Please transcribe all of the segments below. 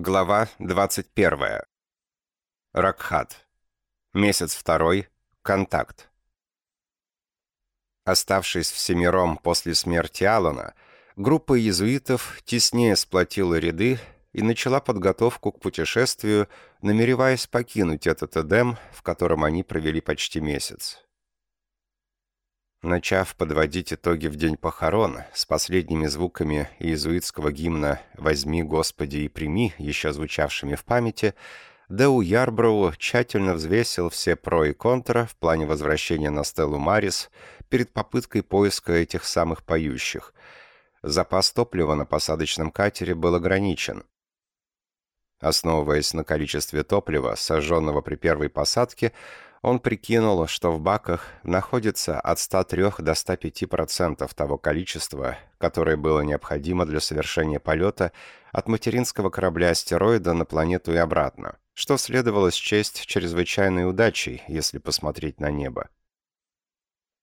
Глава 21. Ракхат. Месяц второй. Контакт. Оставшись всемиром после смерти Алана, группа иезуитов теснее сплотила ряды и начала подготовку к путешествию, намереваясь покинуть этот Эдем, в котором они провели почти месяц. Начав подводить итоги в день похорон с последними звуками иезуитского гимна «Возьми, Господи, и прими», еще звучавшими в памяти, Дэу Ярброу тщательно взвесил все про и контра в плане возвращения на Стеллу Марис перед попыткой поиска этих самых поющих. Запас топлива на посадочном катере был ограничен. Основываясь на количестве топлива, сожженного при первой посадке, он прикинул, что в баках находится от 103 до 105% того количества, которое было необходимо для совершения полета от материнского корабля-астероида на планету и обратно, что следовало счесть чрезвычайной удачей, если посмотреть на небо.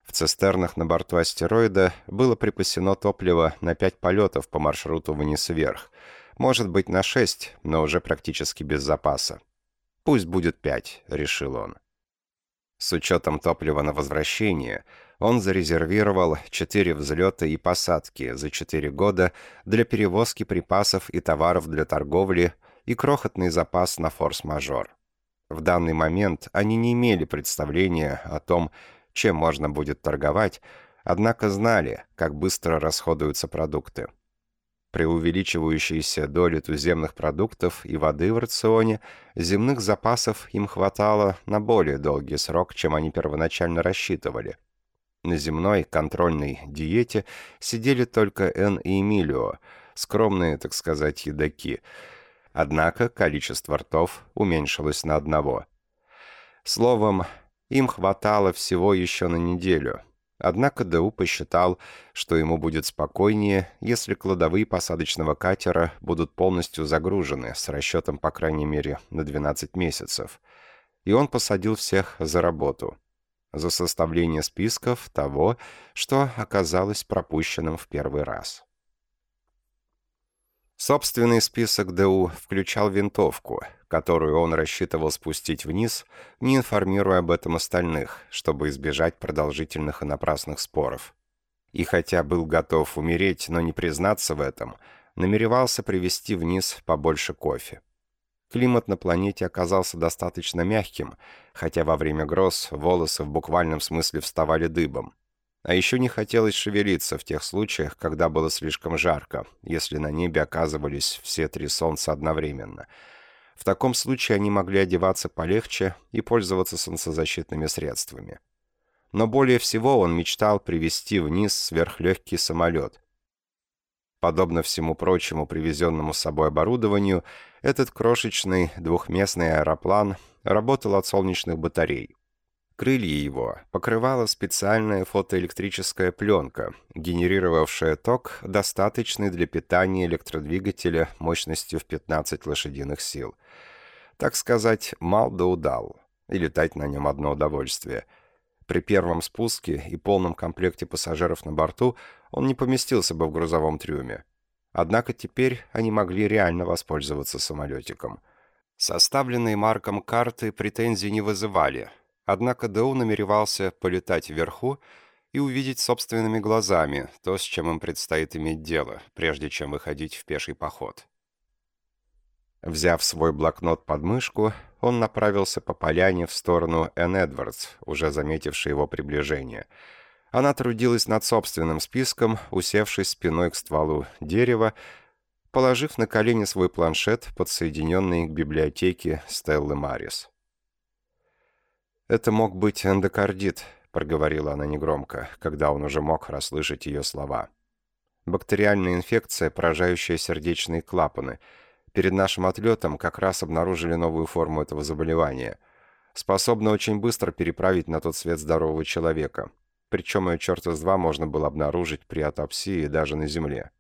В цистернах на борту астероида было припасено топливо на 5 полетов по маршруту вниз-вверх, может быть на 6, но уже практически без запаса. «Пусть будет 5», — решил он. С учетом топлива на возвращение, он зарезервировал 4 взлета и посадки за 4 года для перевозки припасов и товаров для торговли и крохотный запас на форс-мажор. В данный момент они не имели представления о том, чем можно будет торговать, однако знали, как быстро расходуются продукты. При увеличивающейся доле туземных продуктов и воды в рационе земных запасов им хватало на более долгий срок, чем они первоначально рассчитывали. На земной контрольной диете сидели только Эн и Эмилио, скромные, так сказать, едоки. Однако количество ртов уменьшилось на одного. Словом, им хватало всего еще на неделю — Однако Дэу посчитал, что ему будет спокойнее, если кладовые посадочного катера будут полностью загружены, с расчетом, по крайней мере, на 12 месяцев. И он посадил всех за работу. За составление списков того, что оказалось пропущенным в первый раз. Собственный список ДУ включал винтовку, которую он рассчитывал спустить вниз, не информируя об этом остальных, чтобы избежать продолжительных и напрасных споров. И хотя был готов умереть, но не признаться в этом, намеревался привезти вниз побольше кофе. Климат на планете оказался достаточно мягким, хотя во время гроз волосы в буквальном смысле вставали дыбом. А еще не хотелось шевелиться в тех случаях, когда было слишком жарко, если на небе оказывались все три солнца одновременно. В таком случае они могли одеваться полегче и пользоваться солнцезащитными средствами. Но более всего он мечтал привести вниз сверхлегкий самолет. Подобно всему прочему привезенному с собой оборудованию, этот крошечный двухместный аэроплан работал от солнечных батарей. Крылья его покрывала специальная фотоэлектрическая пленка, генерировавшая ток, достаточный для питания электродвигателя мощностью в 15 лошадиных сил. Так сказать, мал да удал, и летать на нем одно удовольствие. При первом спуске и полном комплекте пассажиров на борту он не поместился бы в грузовом трюме. Однако теперь они могли реально воспользоваться самолетиком. Составленные Марком карты претензий не вызывали – Однако Дэу намеревался полетать вверху и увидеть собственными глазами то, с чем им предстоит иметь дело, прежде чем выходить в пеший поход. Взяв свой блокнот под мышку, он направился по поляне в сторону Энн Эдвардс, уже заметившей его приближение. Она трудилась над собственным списком, усевшись спиной к стволу дерева, положив на колени свой планшет, подсоединенный к библиотеке Стеллы Марис. «Это мог быть эндокардит», — проговорила она негромко, когда он уже мог расслышать ее слова. «Бактериальная инфекция, поражающая сердечные клапаны. Перед нашим отлетом как раз обнаружили новую форму этого заболевания. Способна очень быстро переправить на тот свет здорового человека. Причем ее черта с два можно было обнаружить при атопсии даже на земле».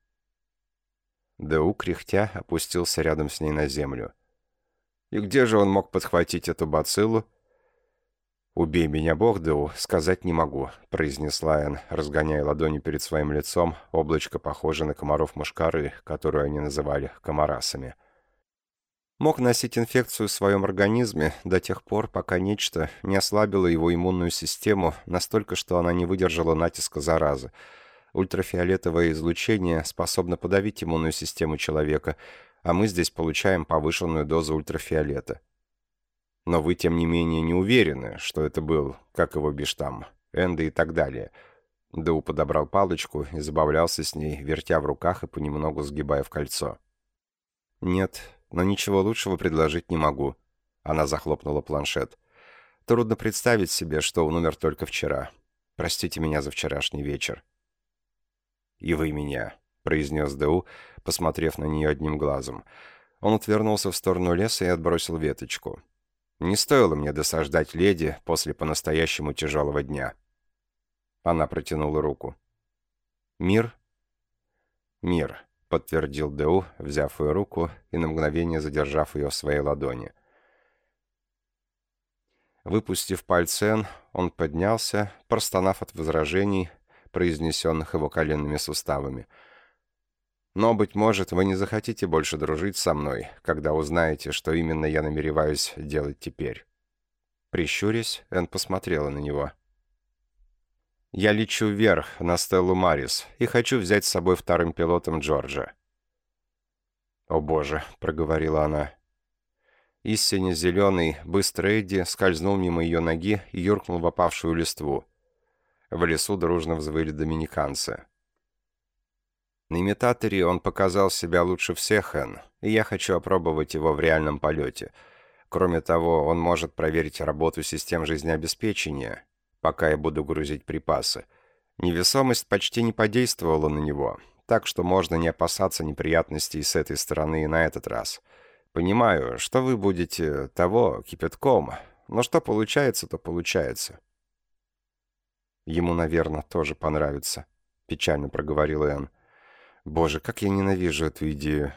Дэу, кряхтя, опустился рядом с ней на землю. «И где же он мог подхватить эту бациллу?» «Убей меня, Бог, Дэу, сказать не могу», — произнесла Энн, разгоняя ладони перед своим лицом, облачко, похожее на комаров-мушкары, которую они называли комарасами. Мог носить инфекцию в своем организме до тех пор, пока нечто не ослабило его иммунную систему настолько, что она не выдержала натиска заразы. Ультрафиолетовое излучение способно подавить иммунную систему человека, а мы здесь получаем повышенную дозу ультрафиолета. Но вы, тем не менее, не уверены, что это был, как его бишь там, Энды и так далее. Дэу подобрал палочку и забавлялся с ней, вертя в руках и понемногу сгибая в кольцо. «Нет, но ничего лучшего предложить не могу». Она захлопнула планшет. «Трудно представить себе, что он умер только вчера. Простите меня за вчерашний вечер». «И вы меня», — произнес Дэу, посмотрев на нее одним глазом. Он отвернулся в сторону леса и отбросил веточку. «Не стоило мне досаждать леди после по-настоящему тяжелого дня». Она протянула руку. «Мир?» «Мир», — подтвердил Дэу, взяв ее руку и на мгновение задержав ее в своей ладони. Выпустив пальцен, он поднялся, простонав от возражений, произнесенных его коленными суставами. «Но, быть может, вы не захотите больше дружить со мной, когда узнаете, что именно я намереваюсь делать теперь». Прищурясь, Энн посмотрела на него. Я лечу вверх, на Стеллу Марис, и хочу взять с собой вторым пилотом Джорджа». «О боже», — проговорила она. Истинно зеленый, быстрый Эдди скользнул мимо ее ноги и юркнул в опавшую листву. В лесу дружно взвыли доминиканцы. На имитаторе он показал себя лучше всех, Энн, и я хочу опробовать его в реальном полете. Кроме того, он может проверить работу систем жизнеобеспечения, пока я буду грузить припасы. Невесомость почти не подействовала на него, так что можно не опасаться неприятностей с этой стороны и на этот раз. Понимаю, что вы будете того, кипятком, но что получается, то получается. Ему, наверное, тоже понравится, печально проговорил Энн. Боже, как я ненавижу эту идею.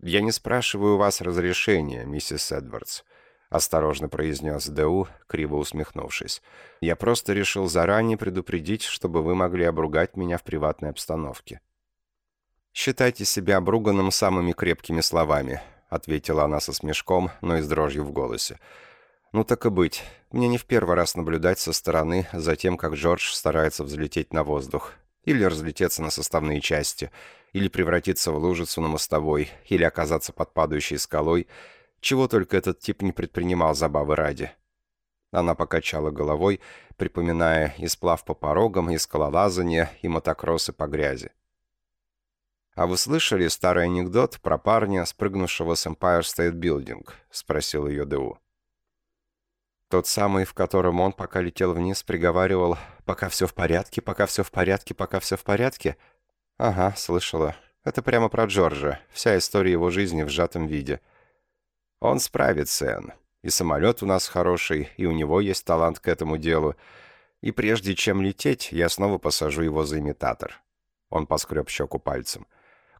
Я не спрашиваю у вас разрешения, миссис Эдвардс. — осторожно произнес Д.У., криво усмехнувшись. «Я просто решил заранее предупредить, чтобы вы могли обругать меня в приватной обстановке». «Считайте себя обруганным самыми крепкими словами», — ответила она со смешком, но и с дрожью в голосе. «Ну так и быть. Мне не в первый раз наблюдать со стороны за тем, как Джордж старается взлететь на воздух. Или разлететься на составные части, или превратиться в лужицу на мостовой, или оказаться под падающей скалой — чего только этот тип не предпринимал забавы ради. Она покачала головой, припоминая и сплав по порогам, и скалолазание, и мотокроссы по грязи. «А вы слышали старый анекдот про парня, спрыгнувшего с Empire State Building?» — спросил ее Д.У. Тот самый, в котором он, пока летел вниз, приговаривал «Пока все в порядке, пока все в порядке, пока все в порядке». «Ага, слышала. Это прямо про Джорджа. Вся история его жизни в сжатом виде. Он справится, Энн. И самолет у нас хороший, и у него есть талант к этому делу. И прежде чем лететь, я снова посажу его за имитатор». Он поскреб щеку пальцем.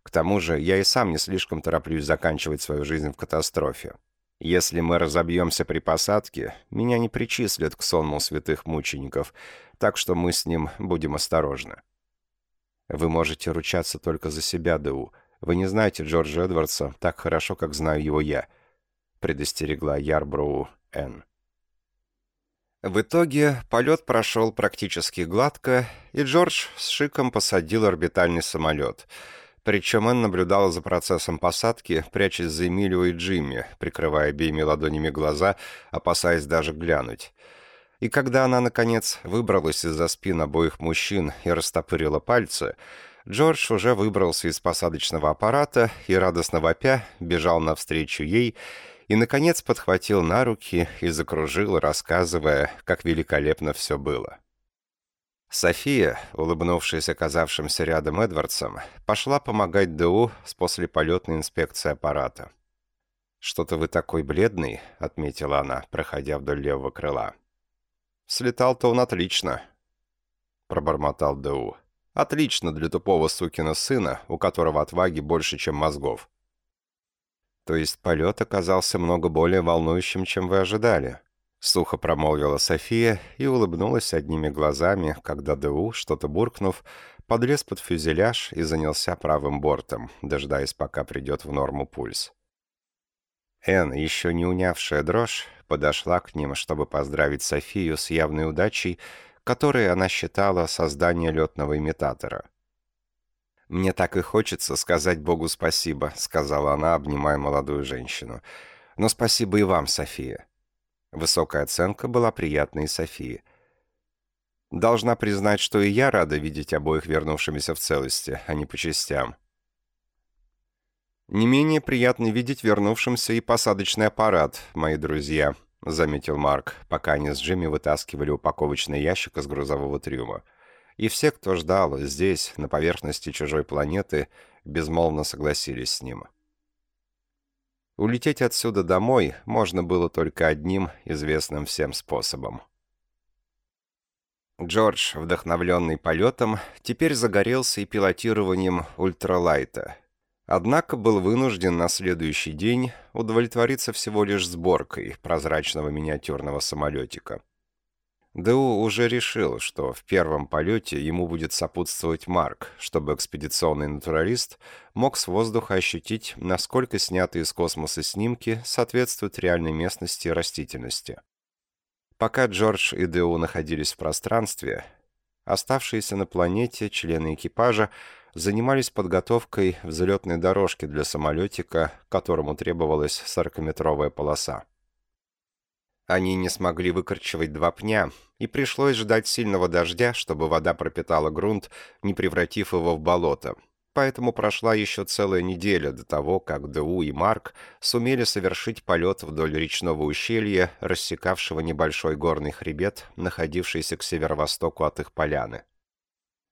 «К тому же я и сам не слишком тороплюсь заканчивать свою жизнь в катастрофе. Если мы разобьемся при посадке, меня не причислят к сонму святых мучеников, так что мы с ним будем осторожны». «Вы можете ручаться только за себя, Дэу. Вы не знаете Джорджа Эдвардса так хорошо, как знаю его я» предостерегла Ярброу Н. В итоге полет прошел практически гладко, и Джордж с шиком посадил орбитальный самолет. Причем Энн наблюдала за процессом посадки, прячась за Эмилио и Джимми, прикрывая обеими ладонями глаза, опасаясь даже глянуть. И когда она, наконец, выбралась из-за спин обоих мужчин и растопырила пальцы, Джордж уже выбрался из посадочного аппарата и, радостно вопя, бежал навстречу ей и, наконец, подхватил на руки и закружил, рассказывая, как великолепно все было. София, улыбнувшись оказавшимся рядом Эдвардсом, пошла помогать ДУ с послеполетной инспекцией аппарата. «Что-то вы такой бледный», — отметила она, проходя вдоль левого крыла. «Слетал-то он отлично», — пробормотал ДУ. «Отлично для тупого сукина сына, у которого отваги больше, чем мозгов. То есть полет оказался много более волнующим, чем вы ожидали?» Сухо промолвила София и улыбнулась одними глазами, когда ДУ, что-то буркнув, подлез под фюзеляж и занялся правым бортом, дожидаясь, пока придет в норму пульс. Энн, еще не унявшая дрожь, подошла к ним, чтобы поздравить Софию с явной удачей, которой она считала создание летного имитатора. «Мне так и хочется сказать Богу спасибо», — сказала она, обнимая молодую женщину. «Но спасибо и вам, София». Высокая оценка была приятной Софии. «Должна признать, что и я рада видеть обоих вернувшимися в целости, а не по частям». «Не менее приятно видеть вернувшимся и посадочный аппарат, мои друзья», — заметил Марк, пока они с Джимми вытаскивали упаковочный ящик из грузового трюма. И все, кто ждал здесь, на поверхности чужой планеты, безмолвно согласились с ним. Улететь отсюда домой можно было только одним известным всем способом. Джордж, вдохновленный полетом, теперь загорелся и пилотированием ультралайта. Однако был вынужден на следующий день удовлетвориться всего лишь сборкой прозрачного миниатюрного самолетика. Дэу уже решил, что в первом полете ему будет сопутствовать Марк, чтобы экспедиционный натуралист мог с воздуха ощутить, насколько снятые из космоса снимки соответствуют реальной местности и растительности. Пока Джордж и Дэу находились в пространстве, оставшиеся на планете члены экипажа занимались подготовкой взлетной дорожки для самолетика, которому требовалась 40-метровая полоса. Они не смогли выкорчевать два пня, и пришлось ждать сильного дождя, чтобы вода пропитала грунт, не превратив его в болото. Поэтому прошла еще целая неделя до того, как Ду и Марк сумели совершить полет вдоль речного ущелья, рассекавшего небольшой горный хребет, находившийся к северо-востоку от их поляны.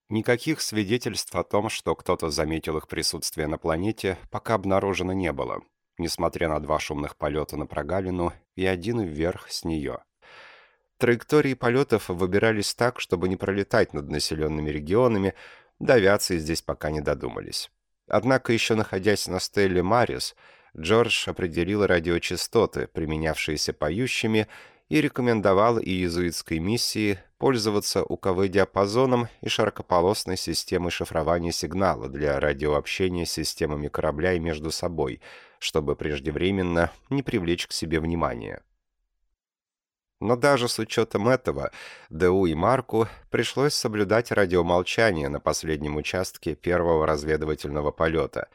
Никаких свидетельств о том, что кто-то заметил их присутствие на планете, пока обнаружено не было, несмотря на два шумных полета на прогалину и один вверх с нее. Траектории полетов выбирались так, чтобы не пролетать над населенными регионами, до авиации здесь пока не додумались. Однако, еще находясь на стелле Марис, Джордж определил радиочастоты, применявшиеся поющими, и рекомендовал иезуитской миссии пользоваться УКВ-диапазоном и широкополосной системой шифрования сигнала для радиообщения с системами корабля и между собой – чтобы преждевременно не привлечь к себе внимания. Но даже с учетом этого, ДУ и Марку пришлось соблюдать радиомолчание на последнем участке первого разведывательного полета.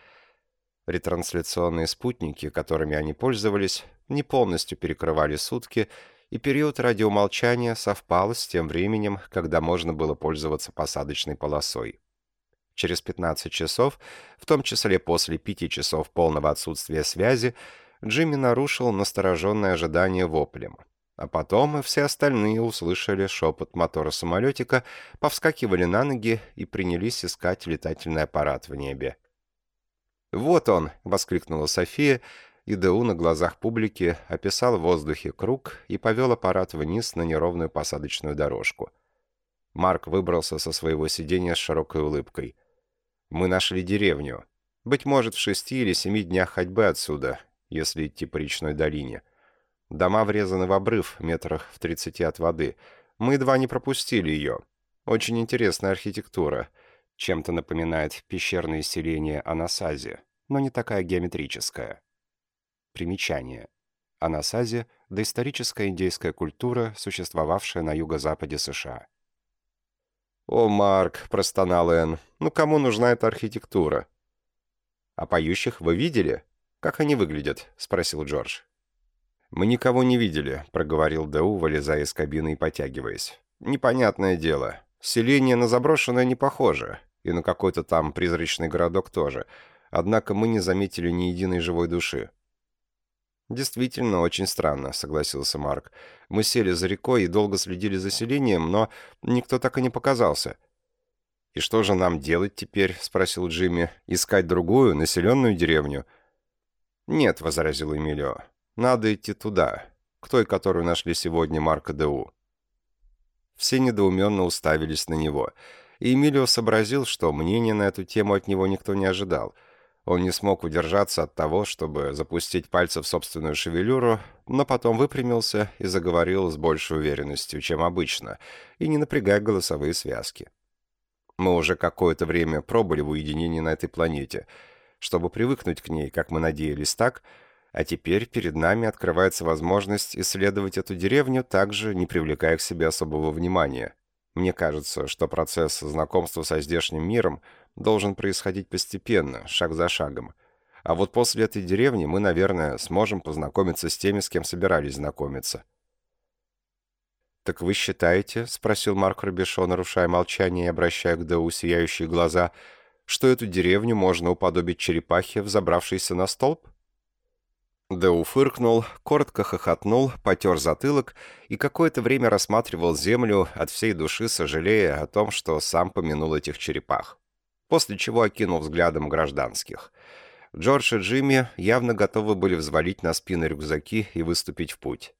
Ретрансляционные спутники, которыми они пользовались, не полностью перекрывали сутки, и период радиомолчания совпал с тем временем, когда можно было пользоваться посадочной полосой. Через 15 часов, в том числе после пяти часов полного отсутствия связи, Джимми нарушил настороженное ожидание воплем. А потом и все остальные услышали шепот мотора самолетика, повскакивали на ноги и принялись искать летательный аппарат в небе. «Вот он!» — воскликнула София, и Д.У. на глазах публики описал в воздухе круг и повел аппарат вниз на неровную посадочную дорожку. Марк выбрался со своего сиденья с широкой улыбкой. Мы нашли деревню. Быть может, в шести или семи днях ходьбы отсюда, если идти по речной долине. Дома врезаны в обрыв, метрах в тридцати от воды. Мы едва не пропустили ее. Очень интересная архитектура. Чем-то напоминает пещерное селение Анасази, но не такая геометрическая. Примечание. Анасази – доисторическая индейская культура, существовавшая на юго-западе США. «О, Марк», — простонал Энн, — «ну кому нужна эта архитектура?» «А поющих вы видели? Как они выглядят?» — спросил Джордж. «Мы никого не видели», — проговорил Дэу, вылезая из кабины и потягиваясь. «Непонятное дело. Селение на заброшенное не похоже, и на какой-то там призрачный городок тоже. Однако мы не заметили ни единой живой души. «Действительно, очень странно», — согласился Марк. «Мы сели за рекой и долго следили за селением, но никто так и не показался». «И что же нам делать теперь?» — спросил Джимми. «Искать другую, населенную деревню?» «Нет», — возразил Эмилио. «Надо идти туда, к той, которую нашли сегодня Марка Д.У». Все недоуменно уставились на него, и Эмилио сообразил, что мнения на эту тему от него никто не ожидал — он не смог удержаться от того, чтобы запустить пальцы в собственную шевелюру, но потом выпрямился и заговорил с большей уверенностью, чем обычно, и не напрягая голосовые связки. Мы уже какое-то время пробыли в уединении на этой планете. Чтобы привыкнуть к ней, как мы надеялись так, А теперь перед нами открывается возможность исследовать эту деревню, также не привлекая к себе особого внимания. Мне кажется, что процесс знакомства со здешним миром должен происходить постепенно, шаг за шагом. А вот после этой деревни мы, наверное, сможем познакомиться с теми, с кем собирались знакомиться. «Так вы считаете, — спросил Марк Рубешо, нарушая молчание и обращая к Дэу сияющие глаза, — что эту деревню можно уподобить черепахе, взобравшейся на столб?» Дэу фыркнул, коротко хохотнул, потер затылок и какое-то время рассматривал землю, от всей души сожалея о том, что сам помянул этих черепах. После чего окинул взглядом гражданских. Джордж и Джимми явно готовы были взвалить на спины рюкзаки и выступить в путь.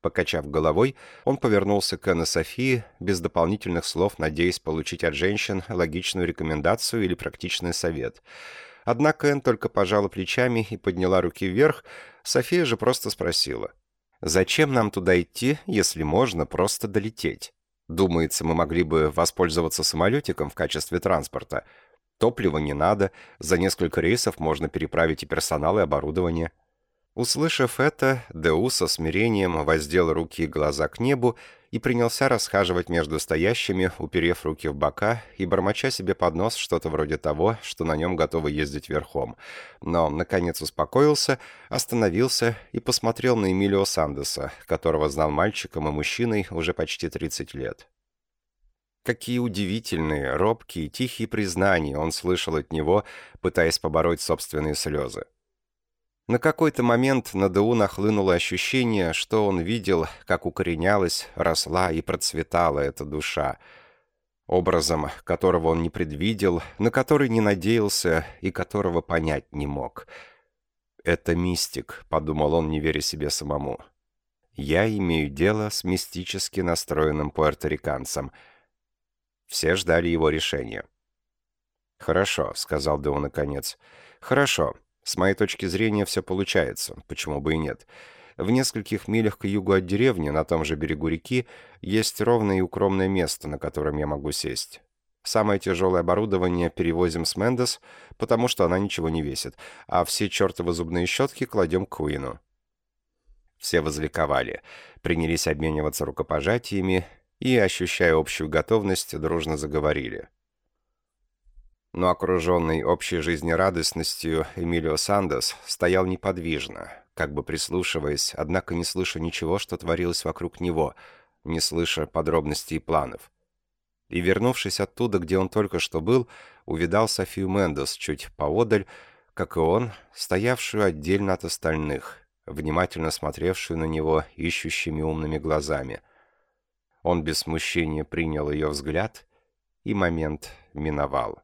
Покачав головой, он повернулся к Энн и Софии, без дополнительных слов, надеясь получить от женщин логичную рекомендацию или практичный совет — Однако Энн только пожала плечами и подняла руки вверх, София же просто спросила. «Зачем нам туда идти, если можно просто долететь? Думается, мы могли бы воспользоваться самолетиком в качестве транспорта. Топлива не надо, за несколько рейсов можно переправить и персонал, и оборудование». Услышав это, Деу со смирением воздел руки и глаза к небу и принялся расхаживать между стоящими, уперев руки в бока и бормоча себе под нос что-то вроде того, что на нем готовы ездить верхом. Но, наконец, успокоился, остановился и посмотрел на Эмилио Сандеса, которого знал мальчиком и мужчиной уже почти 30 лет. Какие удивительные, робкие, тихие признания он слышал от него, пытаясь побороть собственные слезы. На какой-то момент на Ду нахлынуло ощущение, что он видел, как укоренялась, росла и процветала эта душа, образом которого он не предвидел, на который не надеялся и которого понять не мог. «Это мистик», — подумал он, не веря себе самому. «Я имею дело с мистически настроенным пуэрториканцем». Все ждали его решения. «Хорошо», — сказал Дэу наконец. «Хорошо. С моей точки зрения все получается, почему бы и нет. В нескольких милях к югу от деревни, на том же берегу реки, есть ровное и укромное место, на котором я могу сесть. Самое тяжелое оборудование перевозим с Мендес, потому что она ничего не весит, а все чертовы зубные щетки кладем к Куину. Все возликовали, принялись обмениваться рукопожатиями и, ощущая общую готовность, дружно заговорили но окруженный общей жизнерадостностью Эмилио Сандос стоял неподвижно, как бы прислушиваясь, однако не слыша ничего, что творилось вокруг него, не слыша подробностей и планов. И, вернувшись оттуда, где он только что был, увидал Софию Мендес чуть поодаль, как и он, стоявшую отдельно от остальных, внимательно смотревшую на него ищущими умными глазами. Он без смущения принял ее взгляд, и момент миновал.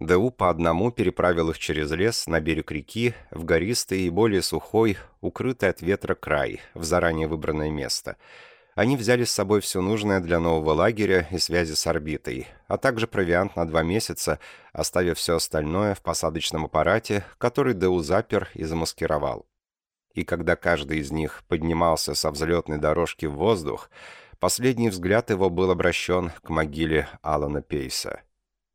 Дэу по одному переправил их через лес на берег реки, в гористый и более сухой, укрытый от ветра край, в заранее выбранное место. Они взяли с собой все нужное для нового лагеря и связи с орбитой, а также провиант на два месяца, оставив все остальное в посадочном аппарате, который Дэу запер и замаскировал. И когда каждый из них поднимался со взлетной дорожки в воздух, последний взгляд его был обращен к могиле Алана Пейса.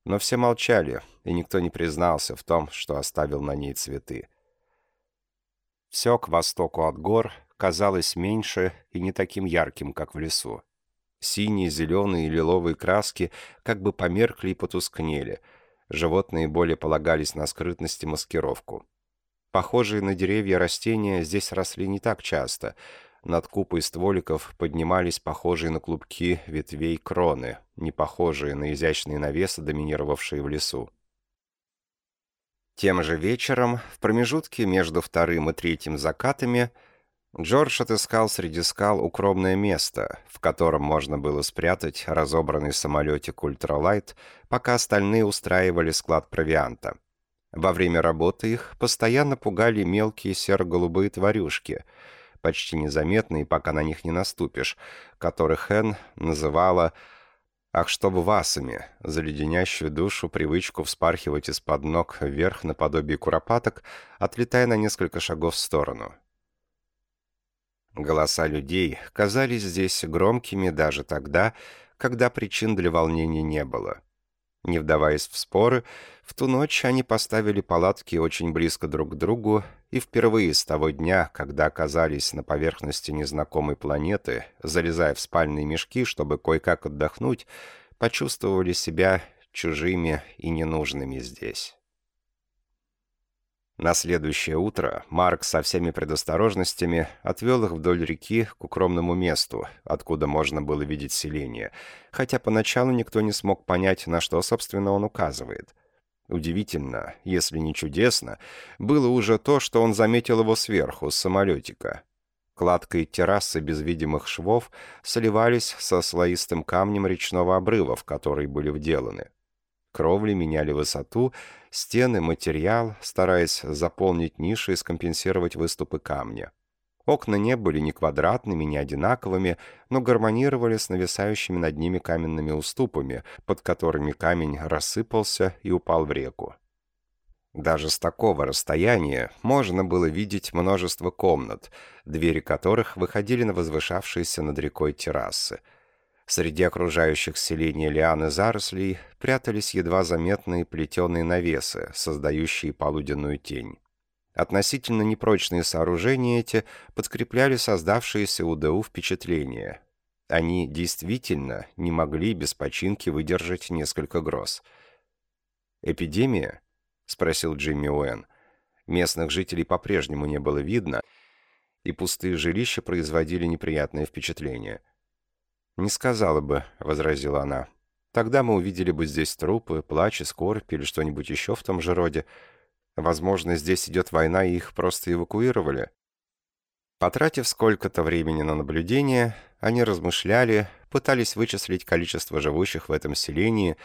Но все молчали, и никто не признался в том, что оставил на ней цветы. Все к востоку от гор казалось меньше и не таким ярким, как в лесу. Синие, зеленые и лиловые краски как бы померкли и потускнели. Животные более полагались на скрытность и маскировку. Похожие на деревья растения здесь росли не так часто — над купой стволиков поднимались похожие на клубки ветвей кроны, не похожие на изящные навесы, доминировавшие в лесу. Тем же вечером, в промежутке между вторым и третьим закатами, Джордж отыскал среди скал укромное место, в котором можно было спрятать разобранный самолетик «Ультралайт», пока остальные устраивали склад провианта. Во время работы их постоянно пугали мелкие серо-голубые тварюшки — почти незаметные, пока на них не наступишь, которых Хэн называла «ах-чтоб-васами», за душу привычку вспархивать из-под ног вверх наподобие куропаток, отлетая на несколько шагов в сторону. Голоса людей казались здесь громкими даже тогда, когда причин для волнения не было. Не вдаваясь в споры, в ту ночь они поставили палатки очень близко друг к другу, и впервые с того дня, когда оказались на поверхности незнакомой планеты, залезая в спальные мешки, чтобы кое-как отдохнуть, почувствовали себя чужими и ненужными здесь. На следующее утро Марк со всеми предосторожностями отвел их вдоль реки к укромному месту, откуда можно было видеть селение, хотя поначалу никто не смог понять, на что, собственно, он указывает. Удивительно, если не чудесно, было уже то, что он заметил его сверху, с самолетика. Кладка и террасы без видимых швов сливались со слоистым камнем речного обрыва, в который были вделаны. Кровли меняли высоту, стены, материал, стараясь заполнить ниши и скомпенсировать выступы камня. Окна не были ни квадратными, ни одинаковыми, но гармонировали с нависающими над ними каменными уступами, под которыми камень рассыпался и упал в реку. Даже с такого расстояния можно было видеть множество комнат, двери которых выходили на возвышавшиеся над рекой террасы – Среди окружающих селения лиан и зарослей прятались едва заметные плетеные навесы, создающие полуденную тень. Относительно непрочные сооружения эти подкрепляли создавшиеся у ДУ впечатление. Они действительно не могли без починки выдержать несколько гроз. «Эпидемия?» — спросил Джимми Уэн. Местных жителей по-прежнему не было видно, и пустые жилища производили неприятное впечатление — «Не сказала бы», — возразила она. «Тогда мы увидели бы здесь трупы, плач и скорбь или что-нибудь еще в том же роде. Возможно, здесь идет война, и их просто эвакуировали». Потратив сколько-то времени на наблюдение, они размышляли, пытались вычислить количество живущих в этом селении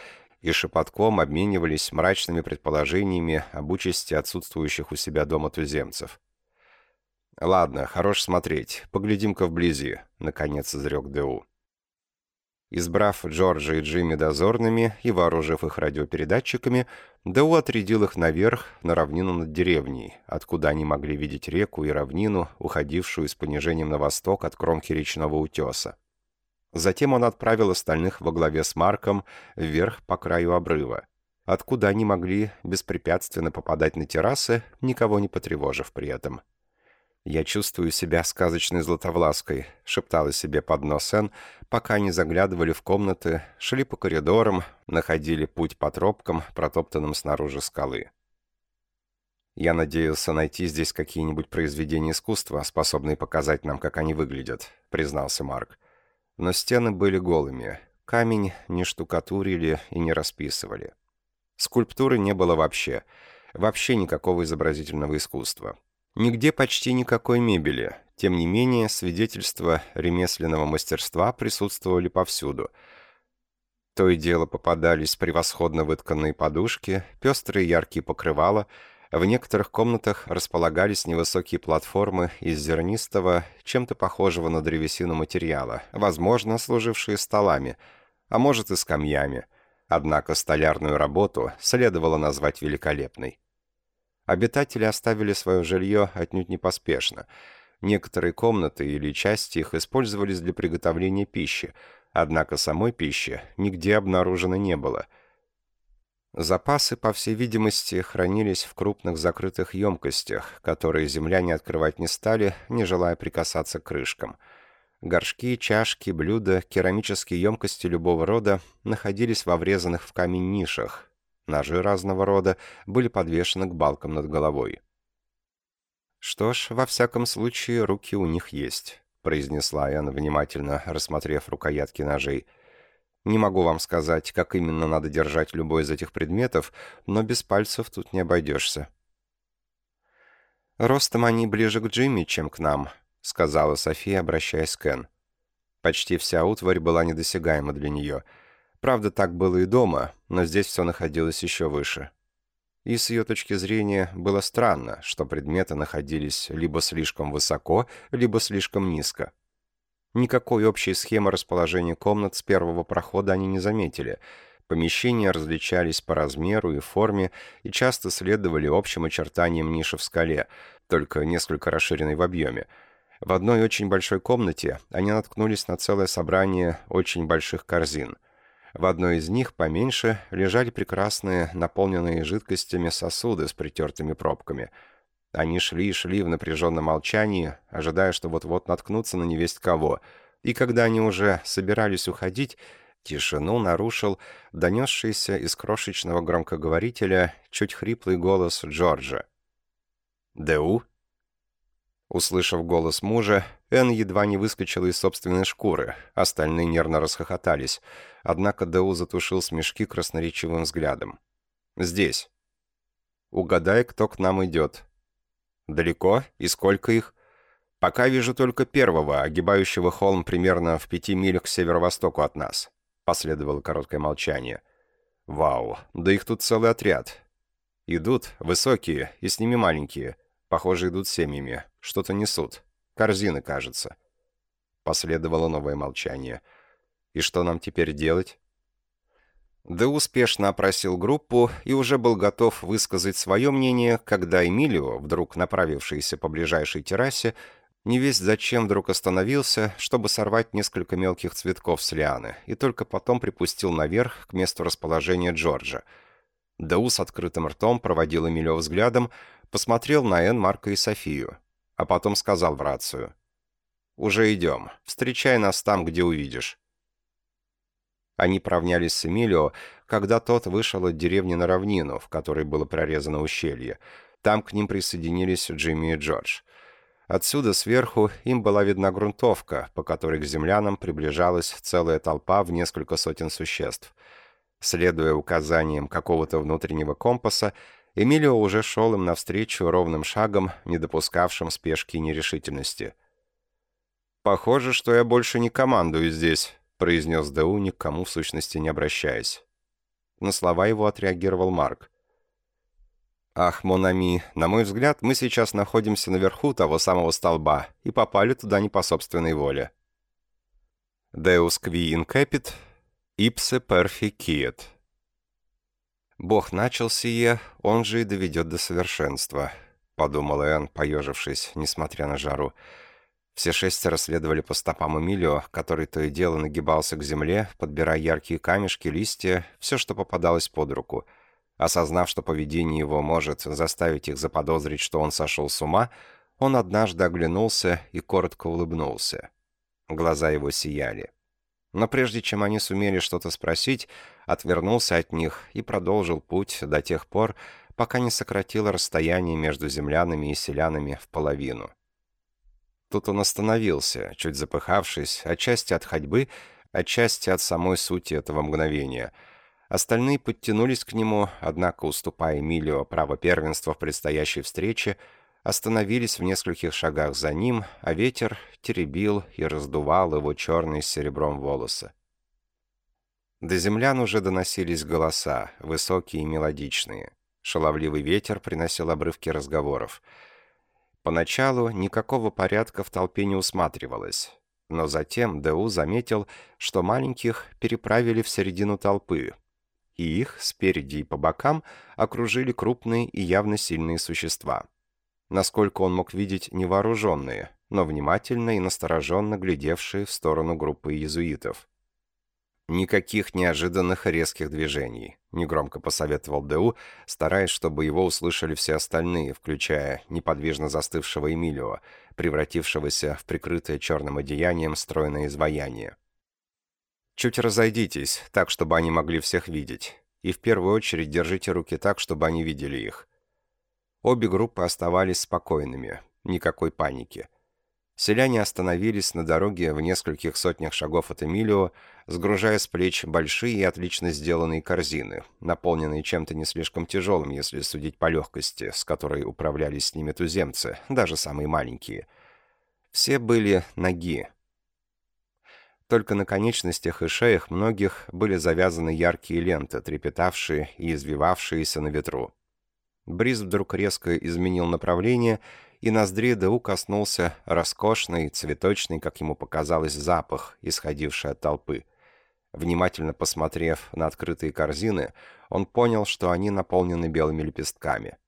и шепотком обменивались мрачными предположениями об участи отсутствующих у себя дома туземцев. «Ладно, хорош смотреть. Поглядим-ка вблизи», — наконец изрек Д.У. Избрав Джорджа и Джимми дозорными и вооружив их радиопередатчиками, Дэу отрядил их наверх, на равнину над деревней, откуда они могли видеть реку и равнину, уходившую с понижением на восток от кромки речного утеса. Затем он отправил остальных во главе с Марком вверх по краю обрыва, откуда они могли беспрепятственно попадать на террасы, никого не потревожив при этом. «Я чувствую себя сказочной златовлаской», — шептала себе под нос Энн, пока они заглядывали в комнаты, шли по коридорам, находили путь по тропкам, протоптанным снаружи скалы. «Я надеялся найти здесь какие-нибудь произведения искусства, способные показать нам, как они выглядят», — признался Марк. Но стены были голыми, камень не штукатурили и не расписывали. Скульптуры не было вообще, вообще никакого изобразительного искусства. Нигде почти никакой мебели. Тем не менее, свидетельства ремесленного мастерства присутствовали повсюду. То и дело попадались превосходно вытканные подушки, пестрые яркие покрывала, в некоторых комнатах располагались невысокие платформы из зернистого, чем-то похожего на древесину материала, возможно, служившие столами, а может и скамьями. Однако столярную работу следовало назвать великолепной. Обитатели оставили свое жилье отнюдь не поспешно. Некоторые комнаты или части их использовались для приготовления пищи, однако самой пищи нигде обнаружено не было. Запасы, по всей видимости, хранились в крупных закрытых емкостях, которые земляне открывать не стали, не желая прикасаться к крышкам. Горшки, чашки, блюда, керамические емкости любого рода находились во врезанных в камень нишах, Ножи разного рода были подвешены к балкам над головой. «Что ж, во всяком случае, руки у них есть», — произнесла Энн, внимательно рассмотрев рукоятки ножей. «Не могу вам сказать, как именно надо держать любой из этих предметов, но без пальцев тут не обойдешься». «Ростом они ближе к Джимми, чем к нам», — сказала София, обращаясь к Энн. Почти вся утварь была недосягаема для нее — Правда, так было и дома, но здесь все находилось еще выше. И с ее точки зрения было странно, что предметы находились либо слишком высоко, либо слишком низко. Никакой общей схемы расположения комнат с первого прохода они не заметили. Помещения различались по размеру и форме и часто следовали общим очертаниям ниши в скале, только несколько расширенной в объеме. В одной очень большой комнате они наткнулись на целое собрание очень больших корзин – В одной из них, поменьше, лежали прекрасные, наполненные жидкостями сосуды с притертыми пробками. Они шли и шли в напряженном молчании, ожидая, что вот-вот наткнутся на невесть кого. И когда они уже собирались уходить, тишину нарушил донесшийся из крошечного громкоговорителя чуть хриплый голос Джорджа. «Д.У.?» Услышав голос мужа, Энн едва не выскочила из собственной шкуры, остальные нервно расхохотались, однако Дэу затушил смешки красноречивым взглядом. «Здесь». «Угадай, кто к нам идет». «Далеко? И сколько их?» «Пока вижу только первого, огибающего холм примерно в пяти милях к северо-востоку от нас». Последовало короткое молчание. «Вау, да их тут целый отряд. Идут, высокие, и с ними маленькие. Похоже, идут семьями. Что-то несут. Корзины, кажется. Последовало новое молчание. И что нам теперь делать? Д успешно опросил группу и уже был готов высказать свое мнение, когда Эмилио, вдруг направившийся по ближайшей террасе, не весь зачем вдруг остановился, чтобы сорвать несколько мелких цветков с лианы, и только потом припустил наверх к месту расположения Джорджа. Дау с открытым ртом проводил Эмилио взглядом, посмотрел на Энн, Марка и Софию, а потом сказал в рацию. «Уже идем. Встречай нас там, где увидишь». Они провнялись с Эмилио, когда тот вышел от деревни на равнину, в которой было прорезано ущелье. Там к ним присоединились Джимми и Джордж. Отсюда сверху им была видна грунтовка, по которой к землянам приближалась целая толпа в несколько сотен существ. Следуя указаниям какого-то внутреннего компаса, Эмилио уже шел им навстречу ровным шагом, не допускавшим спешки и нерешительности. «Похоже, что я больше не командую здесь», — произнес Дэу, никому в сущности не обращаясь. На слова его отреагировал Марк. «Ах, Монами, на мой взгляд, мы сейчас находимся наверху того самого столба и попали туда не по собственной воле». «Deus qui incapit, ipse perfi quiet», «Бог начал сие, он же и доведет до совершенства», — подумал Энн, поежившись, несмотря на жару. Все шестеро следовали по стопам Эмилио, который то и дело нагибался к земле, подбирая яркие камешки, листья, все, что попадалось под руку. Осознав, что поведение его может заставить их заподозрить, что он сошел с ума, он однажды оглянулся и коротко улыбнулся. Глаза его сияли. Но прежде чем они сумели что-то спросить, отвернулся от них и продолжил путь до тех пор, пока не сократил расстояние между землянами и селянами в половину. Тут он остановился, чуть запыхавшись, отчасти от ходьбы, отчасти от самой сути этого мгновения. Остальные подтянулись к нему, однако, уступая Эмилио право первенства в предстоящей встрече, остановились в нескольких шагах за ним, а ветер теребил и раздувал его черные с серебром волосы. До землян уже доносились голоса, высокие и мелодичные. Шаловливый ветер приносил обрывки разговоров. Поначалу никакого порядка в толпе не усматривалось, но затем Д.У. заметил, что маленьких переправили в середину толпы, и их спереди и по бокам окружили крупные и явно сильные существа — насколько он мог видеть невооруженные, но внимательно и настороженно глядевшие в сторону группы иезуитов. Никаких неожиданных резких движений, негромко посоветовал Д.У., стараясь, чтобы его услышали все остальные, включая неподвижно застывшего Эмилио, превратившегося в прикрытое черным одеянием стройное изваяние. Чуть разойдитесь, так, чтобы они могли всех видеть. И в первую очередь держите руки так, чтобы они видели их. Обе группы оставались спокойными, никакой паники. Селяне остановились на дороге в нескольких сотнях шагов от Эмилио, сгружая с плеч большие и отлично сделанные корзины, наполненные чем-то не слишком тяжелым, если судить по легкости, с которой управлялись с ними туземцы, даже самые маленькие. Все были ноги. Только на конечностях и шеях многих были завязаны яркие ленты, трепетавшие и извивавшиеся на ветру. Бриз вдруг резко изменил направление, и ноздри Дэу коснулся роскошный, цветочный, как ему показалось, запах, исходивший от толпы. Внимательно посмотрев на открытые корзины, он понял, что они наполнены белыми лепестками.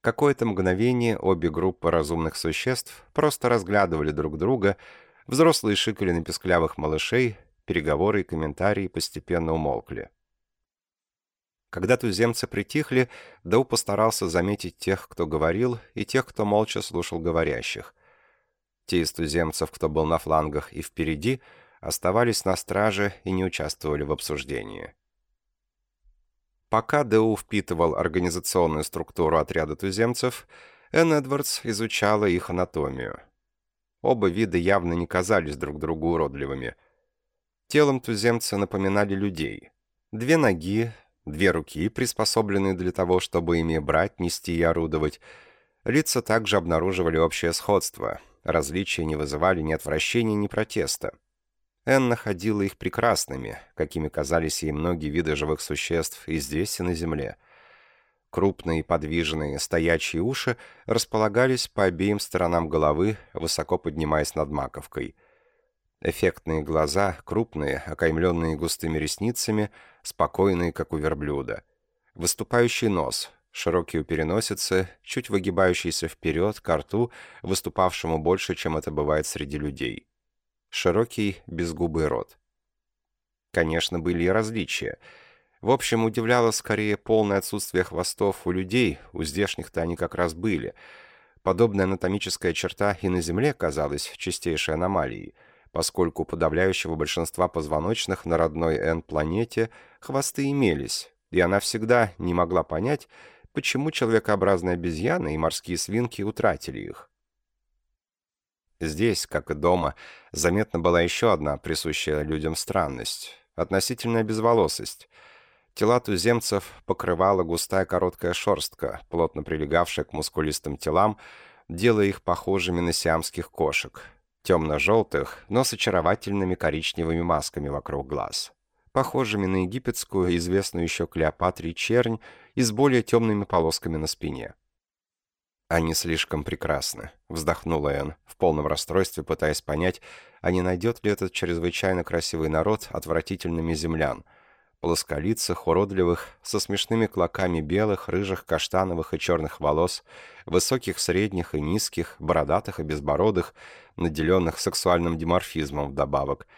Какое-то мгновение обе группы разумных существ просто разглядывали друг друга, взрослые шикали на песклявых малышей, переговоры и комментарии постепенно умолкли. Когда туземцы притихли, Дау постарался заметить тех, кто говорил, и тех, кто молча слушал говорящих. Те из туземцев, кто был на флангах и впереди, оставались на страже и не участвовали в обсуждении. Пока Дэу впитывал организационную структуру отряда туземцев, Энн Эдвардс изучала их анатомию. Оба вида явно не казались друг другу уродливыми. Телом туземца напоминали людей. Две ноги, две руки, приспособленные для того, чтобы ими брать, нести и орудовать. Лица также обнаруживали общее сходство. Различия не вызывали ни отвращения, ни протеста. Энн находила их прекрасными, какими казались ей многие виды живых существ и здесь, и на Земле. Крупные, подвижные, стоячие уши располагались по обеим сторонам головы, высоко поднимаясь над маковкой. Эффектные глаза, крупные, окаймленные густыми ресницами, спокойные, как у верблюда. Выступающий нос, широкие у переносицы, чуть выгибающийся вперед, к рту, выступавшему больше, чем это бывает среди людей широкий, безгубый рот. Конечно, были и различия. В общем, удивляло скорее полное отсутствие хвостов у людей, у здешних-то они как раз были. Подобная анатомическая черта и на Земле казалась чистейшей аномалией, поскольку у подавляющего большинства позвоночных на родной N-планете хвосты имелись, и она всегда не могла понять, почему человекообразные обезьяны и морские свинки утратили их. Здесь, как и дома, заметна была еще одна присущая людям странность — относительная безволосость. Тела туземцев покрывала густая короткая шерстка, плотно прилегавшая к мускулистым телам, делая их похожими на сиамских кошек, темно-желтых, но с очаровательными коричневыми масками вокруг глаз, похожими на египетскую, известную еще Клеопатре чернь и с более темными полосками на спине. «Они слишком прекрасны», — вздохнула Энн, в полном расстройстве пытаясь понять, а не найдет ли этот чрезвычайно красивый народ отвратительными землян, плосколицых, уродливых, со смешными клоками белых, рыжих, каштановых и черных волос, высоких, средних и низких, бородатых и безбородых, наделенных сексуальным диморфизмом вдобавок.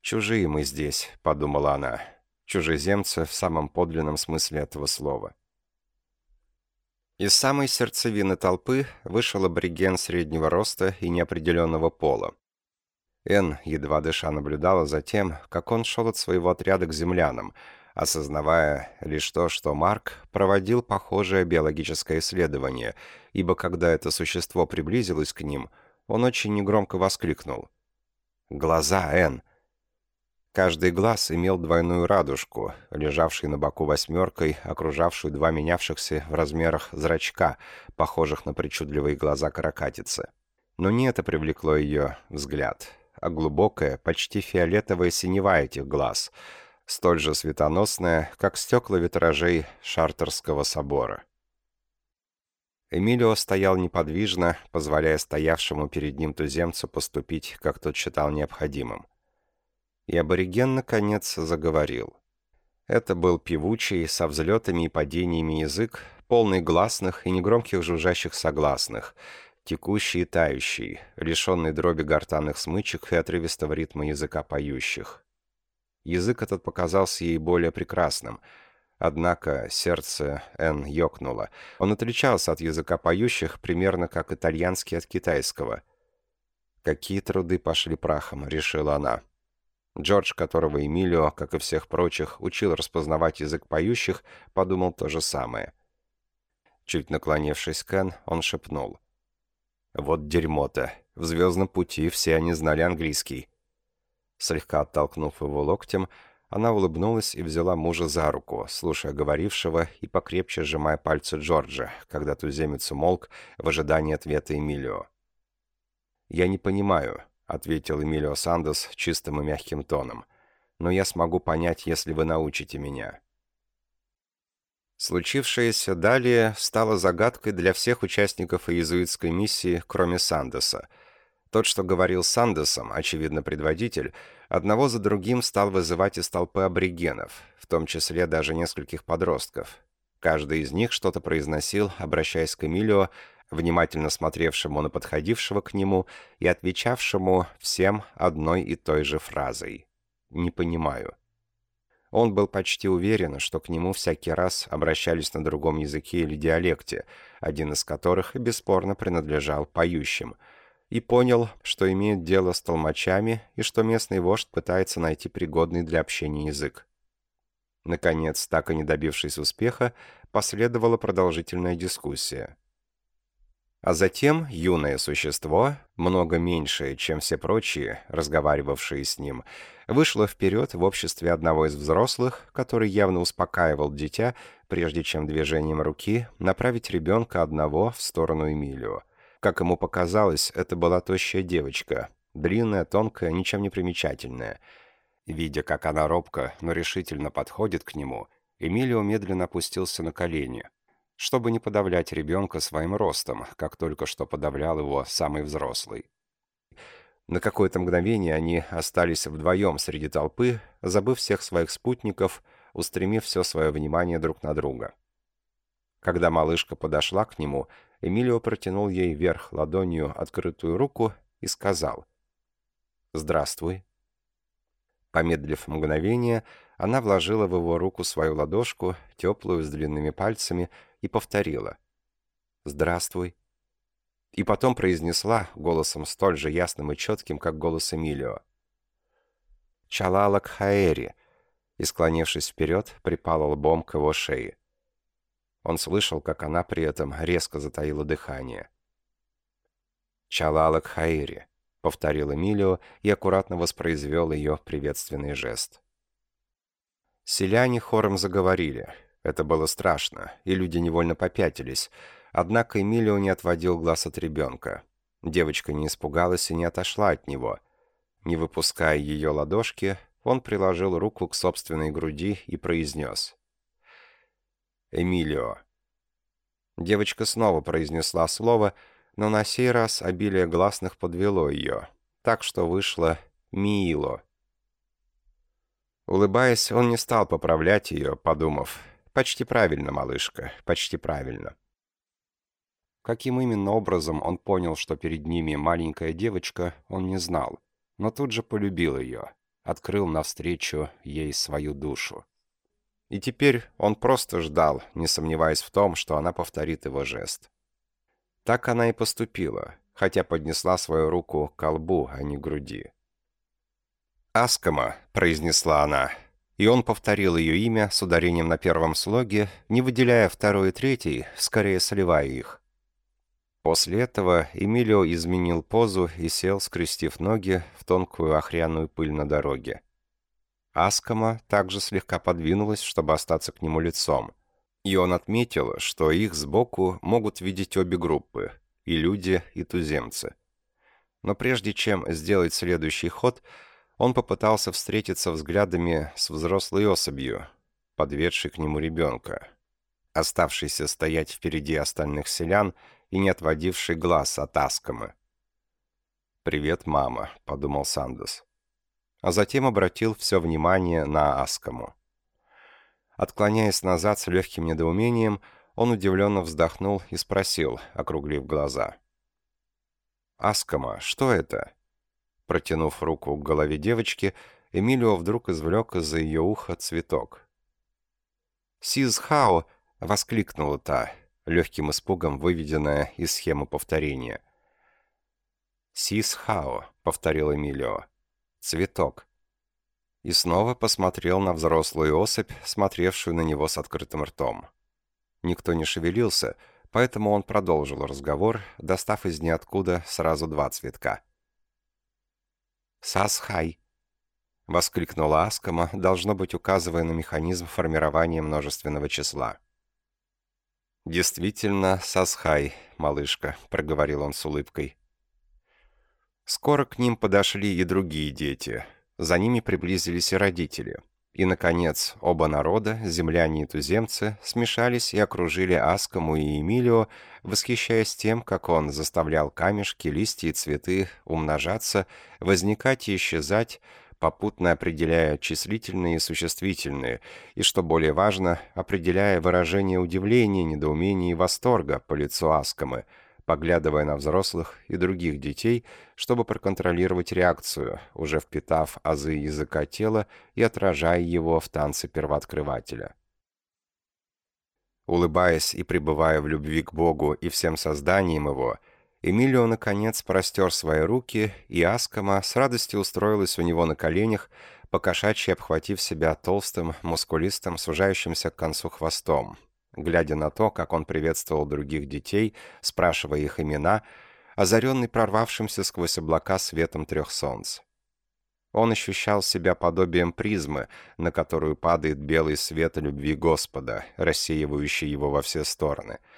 «Чужие мы здесь», — подумала она, — «чужеземцы в самом подлинном смысле этого слова». Из самой сердцевины толпы вышел абориген среднего роста и неопределенного пола. Эн, едва дыша, наблюдала за тем, как он шел от своего отряда к землянам, осознавая лишь то, что Марк проводил похожее биологическое исследование, ибо когда это существо приблизилось к ним, он очень негромко воскликнул. «Глаза, Эн! Каждый глаз имел двойную радужку, лежавший на боку восьмеркой, окружавшую два менявшихся в размерах зрачка, похожих на причудливые глаза каракатицы. Но не это привлекло ее взгляд, а глубокая, почти фиолетовая синева этих глаз, столь же светоносная, как стекла витражей Шартерского собора. Эмилио стоял неподвижно, позволяя стоявшему перед ним туземцу поступить, как тот считал необходимым и абориген, наконец, заговорил. Это был певучий, со взлетами и падениями язык, полный гласных и негромких жужжащих согласных, текущий и тающий, лишенный дроби гортанных смычек и отрывистого ритма языка поющих. Язык этот показался ей более прекрасным, однако сердце Н ёкнуло. Он отличался от языка поющих примерно как итальянский от китайского. «Какие труды пошли прахом», — решила она. Джордж, которого Эмилио, как и всех прочих, учил распознавать язык поющих, подумал то же самое. Чуть наклонившись к Эн, он шепнул. «Вот дерьмо-то. В «Звездном пути» все они знали английский». Слегка оттолкнув его локтем, она улыбнулась и взяла мужа за руку, слушая говорившего и покрепче сжимая пальцы Джорджа, когда туземец умолк в ожидании ответа Эмилио. «Я не понимаю», ответил Эмилио Сандос чистым и мягким тоном. «Но я смогу понять, если вы научите меня». Случившееся далее стало загадкой для всех участников иезуитской миссии, кроме Сандоса. Тот, что говорил с Сандосом, очевидно предводитель, одного за другим стал вызывать из толпы аборигенов, в том числе даже нескольких подростков. Каждый из них что-то произносил, обращаясь к Эмилио, внимательно смотревшему на подходившего к нему и отвечавшему всем одной и той же фразой. «не понимаю». Он был почти уверен, что к нему всякий раз обращались на другом языке или диалекте, один из которых бесспорно принадлежал поющим, и понял, что имеет дело с толмачами и что местный вождь пытается найти пригодный для общения язык. Наконец, так и не добившись успеха, последовала продолжительная дискуссия. А затем юное существо, много меньшее, чем все прочие, разговаривавшие с ним, вышло вперед в обществе одного из взрослых, который явно успокаивал дитя, прежде чем движением руки направить ребенка одного в сторону Эмилио. Как ему показалось, это была тощая девочка, длинная, тонкая, ничем не примечательная. Видя, как она робко, но решительно подходит к нему, Эмилио медленно опустился на колени, чтобы не подавлять ребенка своим ростом, как только что подавлял его самый взрослый. На какое-то мгновение они остались вдвоем среди толпы, забыв всех своих спутников, устремив все свое внимание друг на друга. Когда малышка подошла к нему, Эмилио протянул ей вверх ладонью открытую руку и сказал «Здравствуй». Помедлив мгновение, она вложила в его руку свою ладошку, теплую, с длинными пальцами, и повторила «Здравствуй». И потом произнесла голосом столь же ясным и четким, как голос Эмилио. «Чалала Кхаэри», и, склонившись вперед, припала лбом к его шее. Он слышал, как она при этом резко затаила дыхание. «Чалала Кхаэри», — повторил Эмилио и аккуратно воспроизвел ее приветственный жест. Селяне хором заговорили — это было страшно, и люди невольно попятились. Однако Эмилио не отводил глаз от ребенка. Девочка не испугалась и не отошла от него. Не выпуская ее ладошки, он приложил руку к собственной груди и произнес. «Эмилио». Девочка снова произнесла слово, но на сей раз обилие гласных подвело ее, так что вышло «Миило». Улыбаясь, он не стал поправлять ее, подумав, «Почти правильно, малышка, почти правильно». Каким именно образом он понял, что перед ними маленькая девочка, он не знал, но тут же полюбил ее, открыл навстречу ей свою душу. И теперь он просто ждал, не сомневаясь в том, что она повторит его жест. Так она и поступила, хотя поднесла свою руку к колбу, а не к груди. «Аскома», — произнесла она, и он повторил ее имя с ударением на первом слоге, не выделяя второй и третий, скорее сливая их. После этого Эмилио изменил позу и сел, скрестив ноги в тонкую охряную пыль на дороге. Аскома также слегка подвинулась, чтобы остаться к нему лицом. И он отметил, что их сбоку могут видеть обе группы, и люди, и туземцы. Но прежде чем сделать следующий ход, он попытался встретиться взглядами с взрослой особью, подведшей к нему ребенка, оставшийся стоять впереди остальных селян и не отводивший глаз от Аскомы. «Привет, мама», — подумал Сандос. А затем обратил все внимание на Аскому. Отклоняясь назад с легким недоумением, он удивленно вздохнул и спросил, округлив глаза. «Аскома, что это?» Протянув руку к голове девочки, Эмилио вдруг извлек из-за ее уха цветок. «Сизхао!» — воскликнула та, легким испугом выведенная из схемы повторения. «Сизхао», — повторил Эмилио. «Цветок». И снова посмотрел на взрослую особь, смотревшую на него с открытым ртом. Никто не шевелился, поэтому он продолжил разговор, достав из ниоткуда сразу два цветка — «Сасхай!» — воскликнула Аскома, должно быть, указывая на механизм формирования множественного числа. «Действительно, Сасхай, малышка», — проговорил он с улыбкой. Скоро к ним подошли и другие дети. За ними приблизились и родители. И, наконец, оба народа, земляне и туземцы, смешались и окружили Аскому и Эмилио, восхищаясь тем, как он заставлял камешки, листья и цветы умножаться, возникать и исчезать, попутно определяя числительные и существительные, и, что более важно, определяя выражение удивления, недоумения и восторга по лицу Аскомы, поглядывая на взрослых и других детей, чтобы проконтролировать реакцию, уже впитав азы языка тела и отражая его в танце первооткрывателя. Улыбаясь и пребывая в любви к Богу и всем созданиям Его, Эмилио, наконец, простер свои руки, и Аскома с радостью устроилась у него на коленях, покошачьи обхватив себя толстым, мускулистым, сужающимся к концу хвостом, глядя на то, как он приветствовал других детей, спрашивая их имена, озаренный прорвавшимся сквозь облака светом трех солнц. Он ощущал себя подобием призмы, на которую падает белый свет любви Господа, рассеивающий его во все стороны —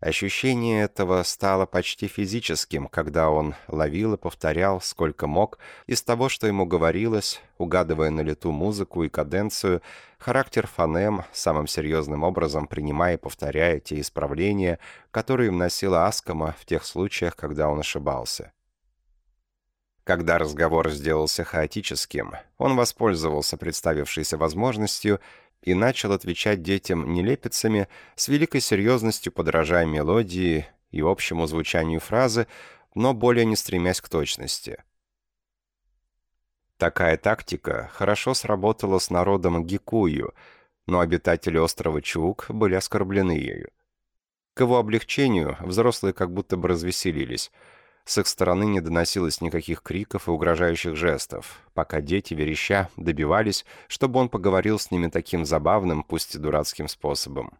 Ощущение этого стало почти физическим, когда он ловил и повторял, сколько мог, из того, что ему говорилось, угадывая на лету музыку и каденцию, характер фонем, самым серьезным образом принимая и повторяя те исправления, которые вносила Аскома в тех случаях, когда он ошибался. Когда разговор сделался хаотическим, он воспользовался представившейся возможностью и начал отвечать детям нелепицами, с великой серьезностью подражая мелодии и общему звучанию фразы, но более не стремясь к точности. Такая тактика хорошо сработала с народом Гикую, но обитатели острова Чук были оскорблены ею. К его облегчению взрослые как будто бы развеселились – с их стороны не доносилось никаких криков и угрожающих жестов, пока дети, вереща, добивались, чтобы он поговорил с ними таким забавным, пусть и дурацким способом.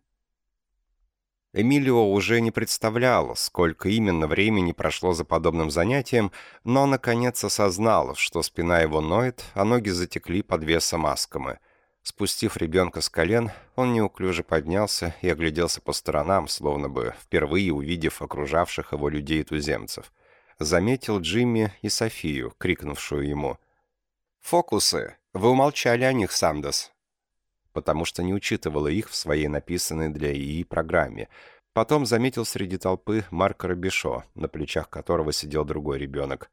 Эмилио уже не представлял, сколько именно времени прошло за подобным занятием, но наконец осознал, что спина его ноет, а ноги затекли под весом аскомы. Спустив ребенка с колен, он неуклюже поднялся и огляделся по сторонам, словно бы впервые увидев окружавших его людей-туземцев заметил Джимми и Софию, крикнувшую ему. «Фокусы! Вы умолчали о них, Сандос!» Потому что не учитывала их в своей написанной для ИИ программе. Потом заметил среди толпы Марка Робишо, на плечах которого сидел другой ребенок.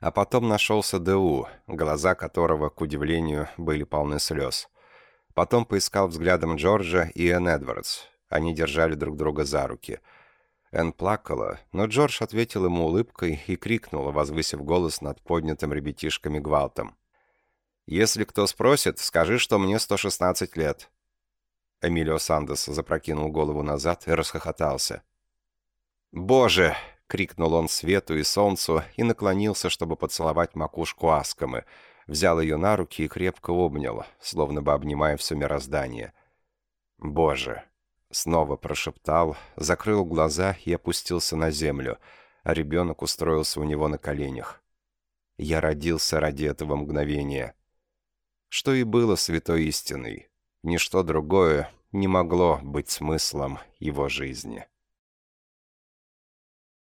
А потом нашелся ДУ, глаза которого, к удивлению, были полны слез. Потом поискал взглядом Джорджа и Энн Эдвардс. Они держали друг друга за руки — Энн плакала, но Джордж ответил ему улыбкой и крикнула, возвысив голос над поднятым ребятишками гвалтом. «Если кто спросит, скажи, что мне 116 лет». Эмилио Сандес запрокинул голову назад и расхохотался. «Боже!» — крикнул он свету и солнцу и наклонился, чтобы поцеловать макушку Аскомы, взял ее на руки и крепко обнял, словно бы обнимая все мироздание. «Боже!» Снова прошептал, закрыл глаза и опустился на землю, а ребенок устроился у него на коленях. Я родился ради этого мгновения. Что и было святой истиной. Ничто другое не могло быть смыслом его жизни.